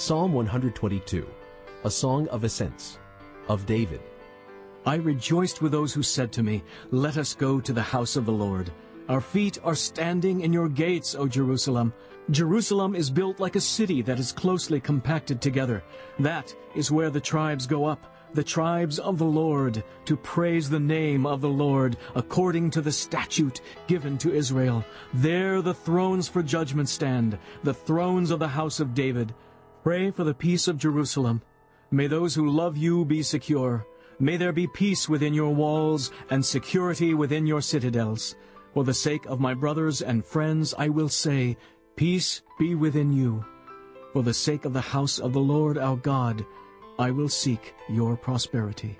Psalm 122, a song of ascents, of David. I rejoiced with those who said to me, Let us go to the house of the Lord. Our feet are standing in your gates, O Jerusalem. Jerusalem is built like a city that is closely compacted together. That is where the tribes go up, the tribes of the Lord, to praise the name of the Lord, according to the statute given to Israel. There the thrones for judgment stand, the thrones of the house of David. Pray for the peace of Jerusalem. May those who love you be secure. May there be peace within your walls and security within your citadels. For the sake of my brothers and friends I will say, Peace be within you. For the sake of the house of the Lord our God, I will seek your prosperity.